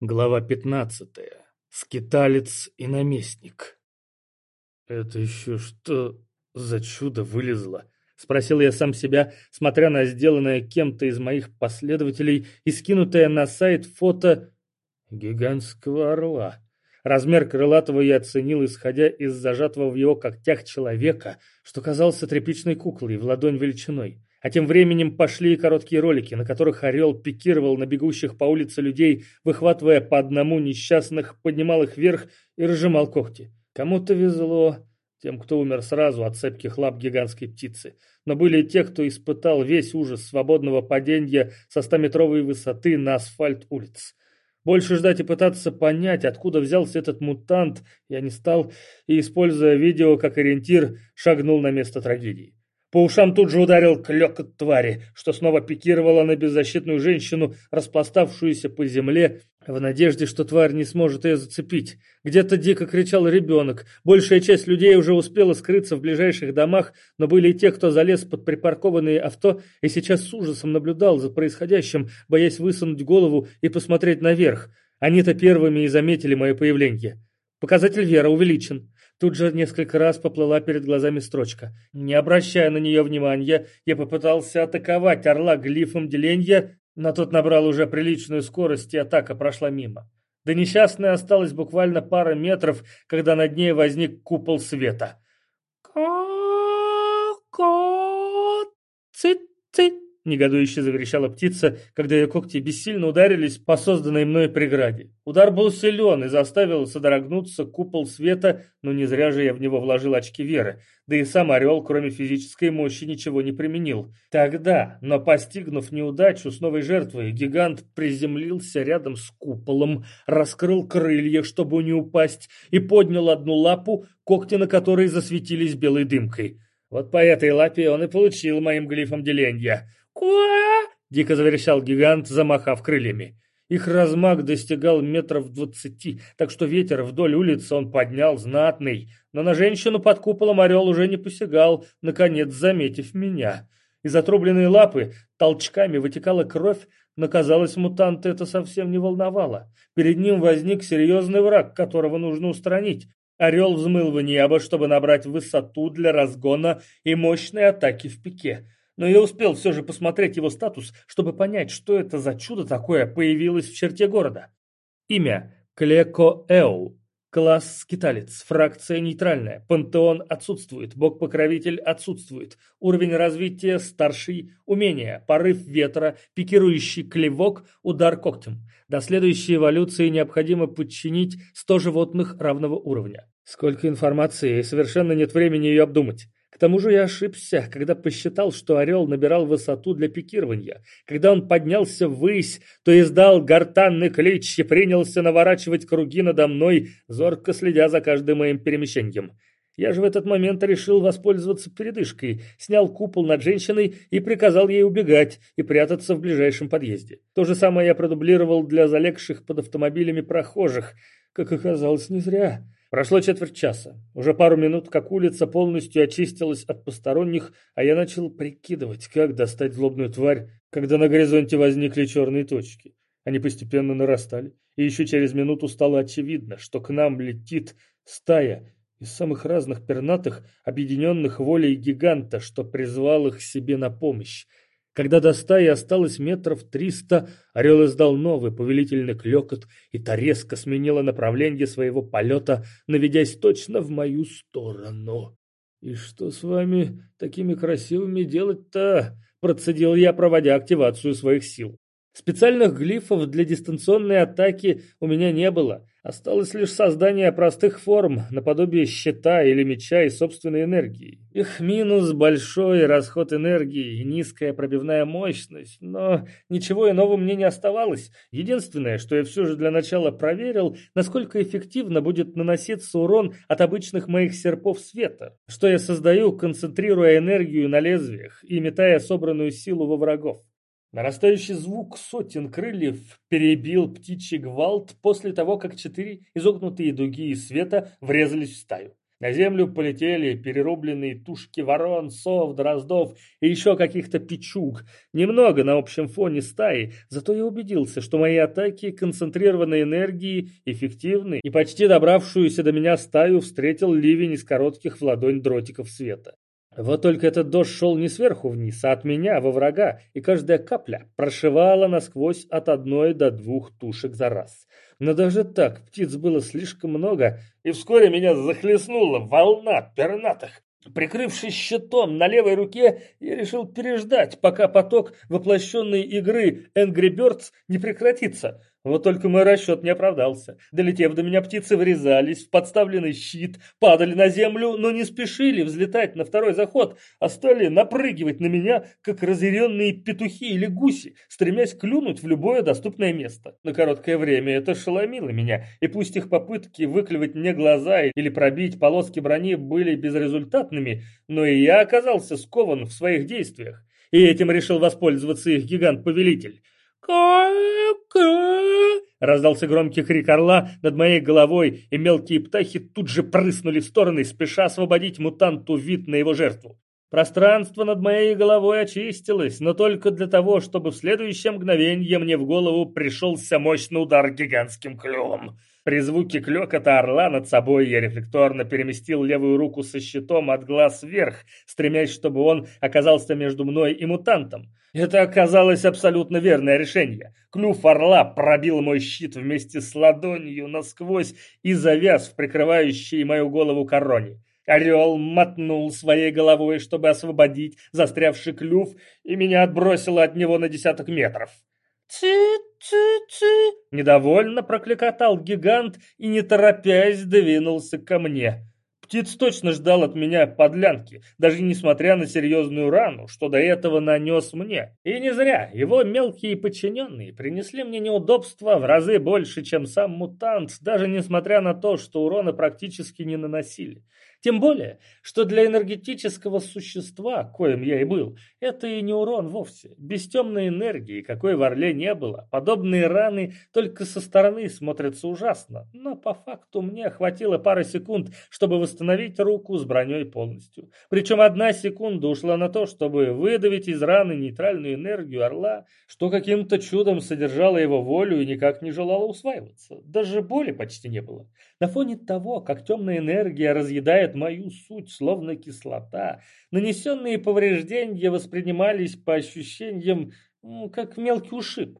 Глава пятнадцатая. Скиталец и наместник. «Это еще что за чудо вылезло?» — спросил я сам себя, смотря на сделанное кем-то из моих последователей и скинутое на сайт фото гигантского орла. Размер крылатого я оценил, исходя из зажатого в его когтях человека, что казался тряпичной куклой в ладонь величиной. А тем временем пошли и короткие ролики, на которых орел пикировал на бегущих по улице людей, выхватывая по одному несчастных, поднимал их вверх и разжимал когти. Кому-то везло, тем, кто умер сразу от цепких лап гигантской птицы. Но были и те, кто испытал весь ужас свободного падения со стометровой высоты на асфальт улиц. Больше ждать и пытаться понять, откуда взялся этот мутант, я не стал, и, используя видео как ориентир, шагнул на место трагедии. По ушам тут же ударил клёкот твари, что снова пикировала на беззащитную женщину, распластавшуюся по земле, в надежде, что тварь не сможет ее зацепить. Где-то дико кричал ребенок. Большая часть людей уже успела скрыться в ближайших домах, но были и те, кто залез под припаркованные авто и сейчас с ужасом наблюдал за происходящим, боясь высунуть голову и посмотреть наверх. Они-то первыми и заметили мое появление. Показатель вера увеличен. Тут же несколько раз поплыла перед глазами строчка. Не обращая на нее внимания, я попытался атаковать орла глифом деленья, но тот набрал уже приличную скорость, и атака прошла мимо. До несчастной осталось буквально пара метров, когда над ней возник купол света. «Ко-ко! Цит-цит!» Негодующе заверещала птица, когда ее когти бессильно ударились по созданной мной преграде. Удар был силен и заставил содрогнуться купол света, но не зря же я в него вложил очки веры. Да и сам орел, кроме физической мощи, ничего не применил. Тогда, но постигнув неудачу с новой жертвой, гигант приземлился рядом с куполом, раскрыл крылья, чтобы не упасть, и поднял одну лапу, когти на которой засветились белой дымкой. Вот по этой лапе он и получил моим глифом деленья. «Куа!» — дико заверещал гигант, замахав крыльями. Их размах достигал метров двадцати, так что ветер вдоль улицы он поднял знатный. Но на женщину под куполом орел уже не посягал, наконец заметив меня. Из отрубленной лапы толчками вытекала кровь, но, казалось, мутанта это совсем не волновало. Перед ним возник серьезный враг, которого нужно устранить. Орел взмыл в небо, чтобы набрать высоту для разгона и мощной атаки в пике но я успел все же посмотреть его статус, чтобы понять, что это за чудо такое появилось в черте города. Имя – Клекоэу. Класс скиталец, фракция нейтральная, пантеон отсутствует, бог-покровитель отсутствует, уровень развития старший, умение, порыв ветра, пикирующий клевок, удар когтем. До следующей эволюции необходимо подчинить 100 животных равного уровня. Сколько информации, и совершенно нет времени ее обдумать. К тому же я ошибся, когда посчитал, что орел набирал высоту для пикирования. Когда он поднялся ввысь, то издал гортанный клич и принялся наворачивать круги надо мной, зорко следя за каждым моим перемещением. Я же в этот момент решил воспользоваться передышкой, снял купол над женщиной и приказал ей убегать и прятаться в ближайшем подъезде. То же самое я продублировал для залегших под автомобилями прохожих. Как оказалось, не зря. Прошло четверть часа. Уже пару минут, как улица полностью очистилась от посторонних, а я начал прикидывать, как достать злобную тварь, когда на горизонте возникли черные точки. Они постепенно нарастали, и еще через минуту стало очевидно, что к нам летит стая из самых разных пернатых, объединенных волей гиганта, что призвал их себе на помощь. Когда до стаи осталось метров триста, орел издал новый повелительный клекот, и та резко сменила направление своего полета, наведясь точно в мою сторону. «И что с вами такими красивыми делать-то?» – процедил я, проводя активацию своих сил. Специальных глифов для дистанционной атаки у меня не было. Осталось лишь создание простых форм, наподобие щита или меча и собственной энергии. Их минус – большой расход энергии и низкая пробивная мощность, но ничего иного мне не оставалось. Единственное, что я все же для начала проверил, насколько эффективно будет наноситься урон от обычных моих серпов света, что я создаю, концентрируя энергию на лезвиях и метая собранную силу во врагов. Нарастающий звук сотен крыльев перебил птичий гвалт после того, как четыре изогнутые дуги света врезались в стаю. На землю полетели перерубленные тушки ворон, сов, дроздов и еще каких-то печуг. Немного на общем фоне стаи, зато я убедился, что мои атаки концентрированной энергии эффективны, и почти добравшуюся до меня стаю встретил ливень из коротких в ладонь дротиков света. Вот только этот дождь шел не сверху вниз, а от меня во врага, и каждая капля прошивала насквозь от одной до двух тушек за раз. Но даже так птиц было слишком много, и вскоре меня захлестнула волна пернатых. Прикрывшись щитом на левой руке, я решил переждать, пока поток воплощенной игры Angry Birds не прекратится. Вот только мой расчет не оправдался. Долетев до меня, птицы врезались в подставленный щит, падали на землю, но не спешили взлетать на второй заход, а стали напрыгивать на меня, как разъяренные петухи или гуси, стремясь клюнуть в любое доступное место. На короткое время это шеломило меня, и пусть их попытки выклевать мне глаза или пробить полоски брони были безрезультатными, но и я оказался скован в своих действиях. И этим решил воспользоваться их гигант-повелитель. Раздался громкий крик орла над моей головой, и мелкие птахи тут же прыснули в стороны, спеша освободить мутанту вид на его жертву. Пространство над моей головой очистилось, но только для того, чтобы в следующее мгновенье мне в голову пришелся мощный удар гигантским клювом. При звуке клёкота орла над собой я рефлекторно переместил левую руку со щитом от глаз вверх, стремясь, чтобы он оказался между мной и мутантом. Это оказалось абсолютно верное решение. Клюв орла пробил мой щит вместе с ладонью насквозь и завяз в прикрывающей мою голову короне. Орел мотнул своей головой, чтобы освободить застрявший клюв, и меня отбросило от него на десяток метров. «Ци-ци-ци!» Недовольно прокликотал гигант и, не торопясь, двинулся ко мне. Птиц точно ждал от меня подлянки, даже несмотря на серьезную рану, что до этого нанес мне. И не зря, его мелкие подчиненные принесли мне неудобства в разы больше, чем сам мутант, даже несмотря на то, что урона практически не наносили. Тем более, что для энергетического существа, коим я и был, это и не урон вовсе. Без темной энергии, какой в Орле не было, подобные раны только со стороны смотрятся ужасно. Но по факту мне хватило пары секунд, чтобы восстановить руку с броней полностью. Причем одна секунда ушла на то, чтобы выдавить из раны нейтральную энергию Орла, что каким-то чудом содержало его волю и никак не желало усваиваться. Даже боли почти не было. На фоне того, как темная энергия разъедает мою суть, словно кислота, нанесенные повреждения воспринимались по ощущениям, как мелкий ушиб.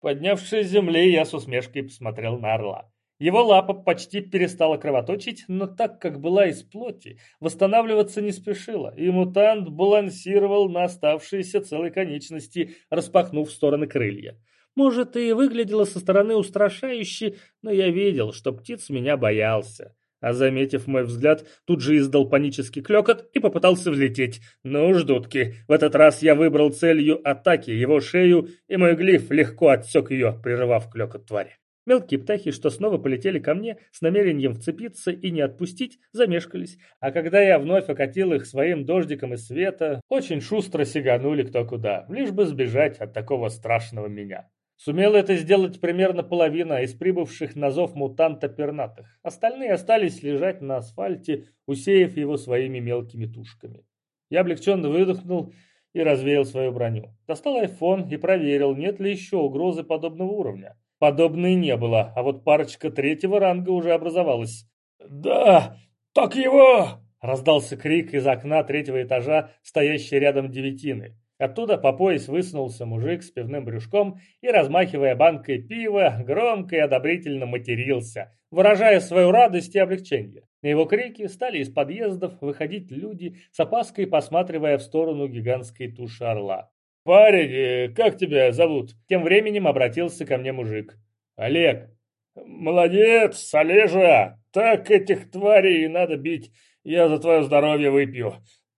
Поднявшись с земли, я с усмешкой посмотрел на орла. Его лапа почти перестала кровоточить, но так как была из плоти, восстанавливаться не спешила, и мутант балансировал на оставшиеся целой конечности, распахнув в стороны крылья. Может, и выглядело со стороны устрашающе, но я видел, что птиц меня боялся. А заметив мой взгляд, тут же издал панический клекот и попытался взлететь. Ну уж, дудки, в этот раз я выбрал целью атаки его шею, и мой глиф легко отсек ее, прерывав клекот твари. Мелкие птахи, что снова полетели ко мне с намерением вцепиться и не отпустить, замешкались, а когда я вновь окатил их своим дождиком из света, очень шустро сиганули кто куда, лишь бы сбежать от такого страшного меня. Сумела это сделать примерно половина из прибывших на зов мутанта пернатых. Остальные остались лежать на асфальте, усеяв его своими мелкими тушками. Я облегченно выдохнул и развеял свою броню. Достал айфон и проверил, нет ли еще угрозы подобного уровня. Подобной не было, а вот парочка третьего ранга уже образовалась. «Да, так его!» — раздался крик из окна третьего этажа, стоящей рядом девятины. Оттуда по пояс высунулся мужик с пивным брюшком и, размахивая банкой пива, громко и одобрительно матерился, выражая свою радость и облегчение. На его крики стали из подъездов выходить люди, с опаской посматривая в сторону гигантской туши орла. «Парень, э, как тебя зовут?» Тем временем обратился ко мне мужик. «Олег». «Молодец, Олежа! Так этих тварей надо бить. Я за твое здоровье выпью.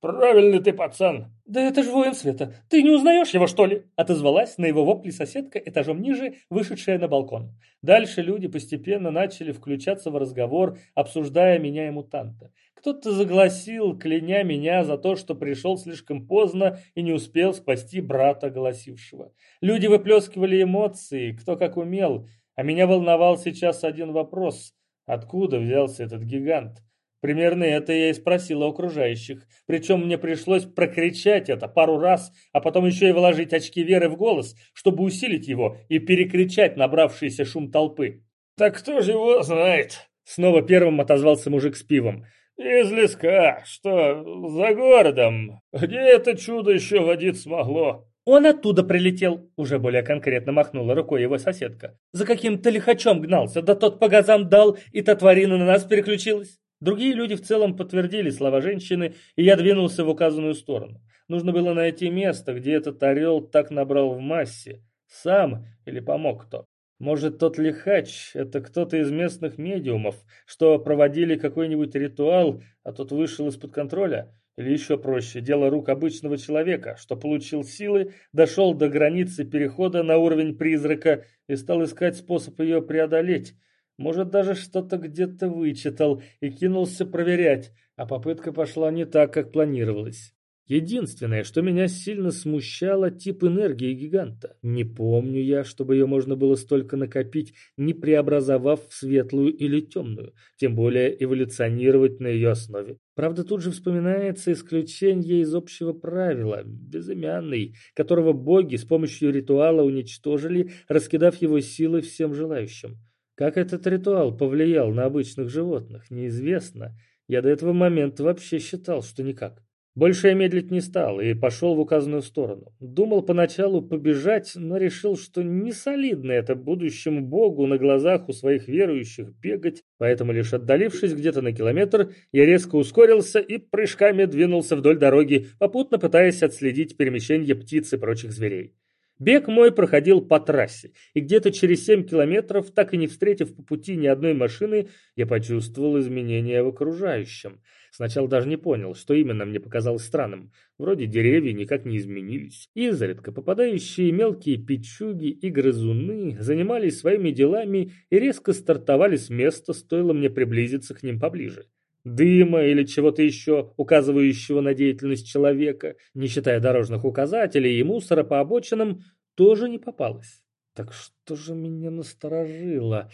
«Правильный ты пацан!» «Да это же воин света! Ты не узнаешь его, что ли?» Отозвалась на его вопли соседка этажом ниже, вышедшая на балкон. Дальше люди постепенно начали включаться в разговор, обсуждая меня и мутанта. Кто-то загласил, кляня меня за то, что пришел слишком поздно и не успел спасти брата голосившего. Люди выплескивали эмоции, кто как умел, а меня волновал сейчас один вопрос. Откуда взялся этот гигант? Примерно это я и спросил у окружающих. Причем мне пришлось прокричать это пару раз, а потом еще и вложить очки веры в голос, чтобы усилить его и перекричать набравшийся шум толпы. «Так кто же его знает?» Снова первым отозвался мужик с пивом. «Из леска, что за городом, где это чудо еще водить смогло?» «Он оттуда прилетел», — уже более конкретно махнула рукой его соседка. «За каким-то лихачом гнался, да тот по газам дал, и та тварина на нас переключилась». Другие люди в целом подтвердили слова женщины, и я двинулся в указанную сторону. Нужно было найти место, где этот орел так набрал в массе. Сам или помог кто. Может, тот лихач — это кто-то из местных медиумов, что проводили какой-нибудь ритуал, а тот вышел из-под контроля? Или еще проще, дело рук обычного человека, что получил силы, дошел до границы перехода на уровень призрака и стал искать способ ее преодолеть. Может, даже что-то где-то вычитал и кинулся проверять, а попытка пошла не так, как планировалось. Единственное, что меня сильно смущало, тип энергии гиганта. Не помню я, чтобы ее можно было столько накопить, не преобразовав в светлую или темную, тем более эволюционировать на ее основе. Правда, тут же вспоминается исключение из общего правила, безымянный, которого боги с помощью ритуала уничтожили, раскидав его силы всем желающим. Как этот ритуал повлиял на обычных животных, неизвестно. Я до этого момента вообще считал, что никак. Больше я медлить не стал и пошел в указанную сторону. Думал поначалу побежать, но решил, что не солидно это будущему богу на глазах у своих верующих бегать, поэтому лишь отдалившись где-то на километр, я резко ускорился и прыжками двинулся вдоль дороги, попутно пытаясь отследить перемещение птиц и прочих зверей. Бег мой проходил по трассе, и где-то через 7 километров, так и не встретив по пути ни одной машины, я почувствовал изменения в окружающем. Сначала даже не понял, что именно мне показалось странным. Вроде деревья никак не изменились. Изредка попадающие мелкие печуги и грызуны занимались своими делами и резко стартовали с места, стоило мне приблизиться к ним поближе дыма или чего-то еще, указывающего на деятельность человека, не считая дорожных указателей и мусора по обочинам, тоже не попалось. Так что же меня насторожило?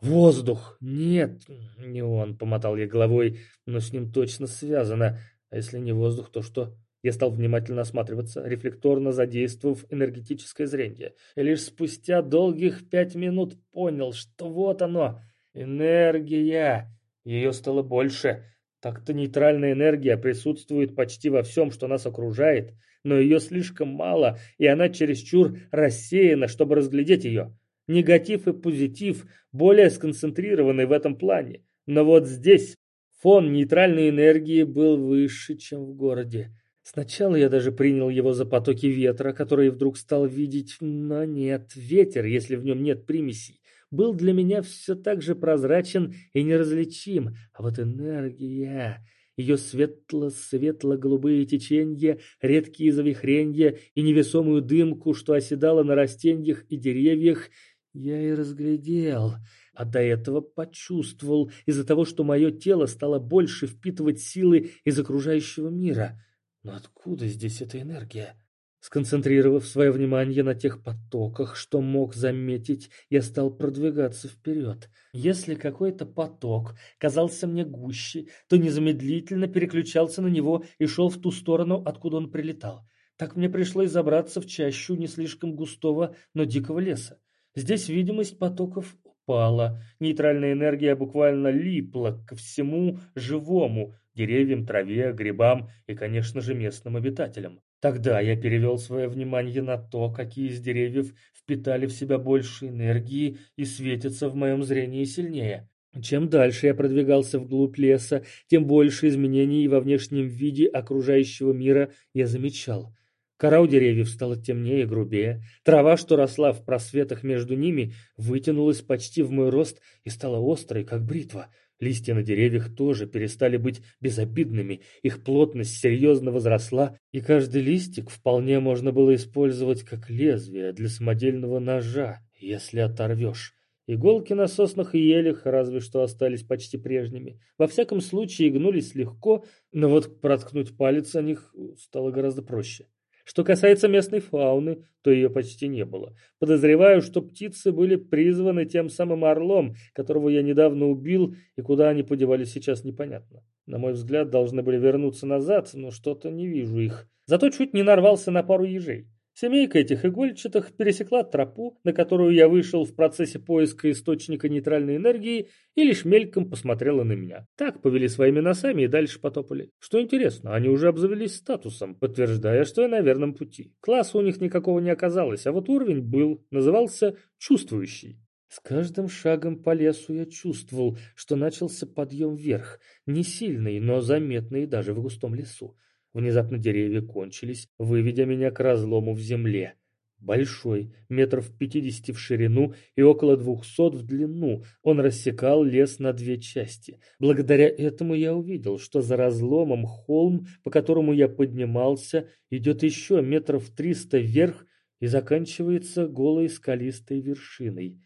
Воздух! Нет, не он, помотал я головой, но с ним точно связано. А если не воздух, то что? Я стал внимательно осматриваться, рефлекторно задействовав энергетическое зрение. И лишь спустя долгих пять минут понял, что вот оно, энергия. Ее стало больше. Так-то нейтральная энергия присутствует почти во всем, что нас окружает, но ее слишком мало, и она чересчур рассеяна, чтобы разглядеть ее. Негатив и позитив более сконцентрированы в этом плане. Но вот здесь фон нейтральной энергии был выше, чем в городе. Сначала я даже принял его за потоки ветра, которые вдруг стал видеть, но нет, ветер, если в нем нет примесей был для меня все так же прозрачен и неразличим, а вот энергия, ее светло-светло-голубые течения, редкие завихренья и невесомую дымку, что оседала на растениях и деревьях, я и разглядел, а до этого почувствовал из-за того, что мое тело стало больше впитывать силы из окружающего мира. Но откуда здесь эта энергия? Сконцентрировав свое внимание на тех потоках, что мог заметить, я стал продвигаться вперед. Если какой-то поток казался мне гуще, то незамедлительно переключался на него и шел в ту сторону, откуда он прилетал. Так мне пришлось забраться в чащу не слишком густого, но дикого леса. Здесь видимость потоков упала, нейтральная энергия буквально липла ко всему живому, деревьям, траве, грибам и, конечно же, местным обитателям. Тогда я перевел свое внимание на то, какие из деревьев впитали в себя больше энергии и светятся в моем зрении сильнее. Чем дальше я продвигался вглубь леса, тем больше изменений во внешнем виде окружающего мира я замечал. Кора у деревьев стала темнее и грубее. Трава, что росла в просветах между ними, вытянулась почти в мой рост и стала острой, как бритва. Листья на деревьях тоже перестали быть безобидными, их плотность серьезно возросла, и каждый листик вполне можно было использовать как лезвие для самодельного ножа, если оторвешь. Иголки на соснах и елях разве что остались почти прежними. Во всяком случае гнулись легко, но вот проткнуть палец о них стало гораздо проще. Что касается местной фауны, то ее почти не было. Подозреваю, что птицы были призваны тем самым орлом, которого я недавно убил, и куда они подевались сейчас непонятно. На мой взгляд, должны были вернуться назад, но что-то не вижу их. Зато чуть не нарвался на пару ежей. Семейка этих игольчатых пересекла тропу, на которую я вышел в процессе поиска источника нейтральной энергии, и лишь мельком посмотрела на меня. Так повели своими носами и дальше потопали. Что интересно, они уже обзавелись статусом, подтверждая, что я на верном пути. Класса у них никакого не оказалось, а вот уровень был, назывался «чувствующий». С каждым шагом по лесу я чувствовал, что начался подъем вверх, не сильный, но заметный даже в густом лесу. Внезапно деревья кончились, выведя меня к разлому в земле. Большой, метров пятидесяти в ширину и около двухсот в длину, он рассекал лес на две части. Благодаря этому я увидел, что за разломом холм, по которому я поднимался, идет еще метров триста вверх и заканчивается голой скалистой вершиной.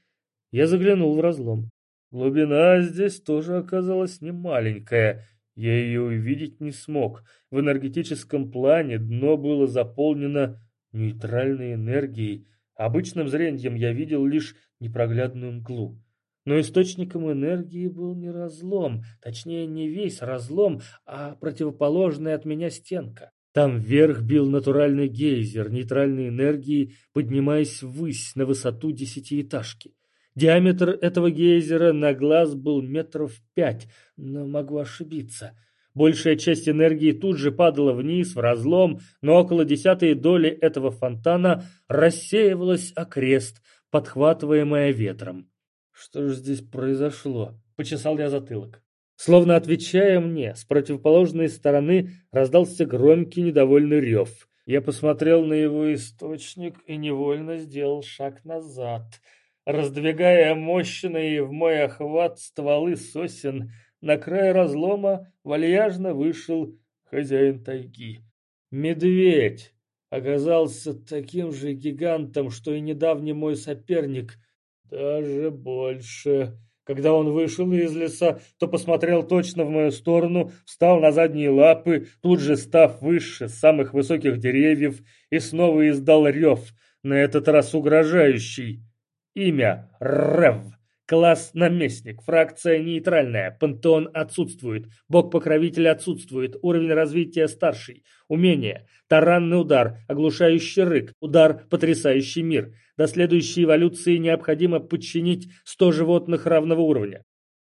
Я заглянул в разлом. Глубина здесь тоже оказалась немаленькая, я ее увидеть не смог. В энергетическом плане дно было заполнено нейтральной энергией. Обычным зрением я видел лишь непроглядную мглу. Но источником энергии был не разлом, точнее не весь разлом, а противоположная от меня стенка. Там вверх бил натуральный гейзер нейтральной энергии, поднимаясь ввысь на высоту десятиэтажки. Диаметр этого гейзера на глаз был метров пять, но могу ошибиться. Большая часть энергии тут же падала вниз, в разлом, но около десятой доли этого фонтана рассеивалась окрест, подхватываемая ветром. «Что же здесь произошло?» — почесал я затылок. Словно отвечая мне, с противоположной стороны раздался громкий недовольный рев. Я посмотрел на его источник и невольно сделал шаг назад — раздвигая мощные в мой охват стволы сосен, на край разлома вальяжно вышел хозяин тайги. Медведь оказался таким же гигантом, что и недавний мой соперник, даже больше. Когда он вышел из леса, то посмотрел точно в мою сторону, встал на задние лапы, тут же став выше самых высоких деревьев и снова издал рев, на этот раз угрожающий. Имя Рев. Класс наместник. Фракция нейтральная. Пантеон отсутствует. Бог-покровитель отсутствует. Уровень развития старший. Умение. Таранный удар. Оглушающий рык. Удар, потрясающий мир. До следующей эволюции необходимо подчинить 100 животных равного уровня.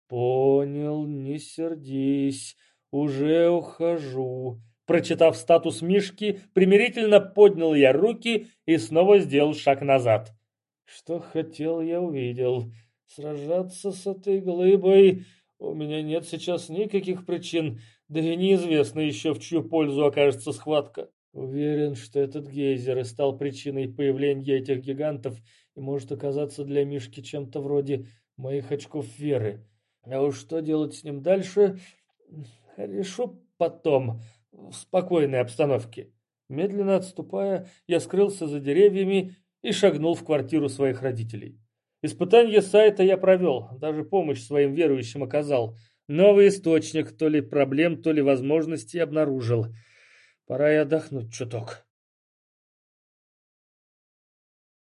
Понял, не сердись. Уже ухожу. Прочитав статус Мишки, примирительно поднял я руки и снова сделал шаг назад. Что хотел, я увидел. Сражаться с этой глыбой у меня нет сейчас никаких причин, да и неизвестно еще, в чью пользу окажется схватка. Уверен, что этот гейзер и стал причиной появления этих гигантов и может оказаться для Мишки чем-то вроде моих очков веры. А уж что делать с ним дальше, решу потом, в спокойной обстановке. Медленно отступая, я скрылся за деревьями и шагнул в квартиру своих родителей. Испытание сайта я провел, даже помощь своим верующим оказал. Новый источник то ли проблем, то ли возможностей обнаружил. Пора и отдохнуть чуток.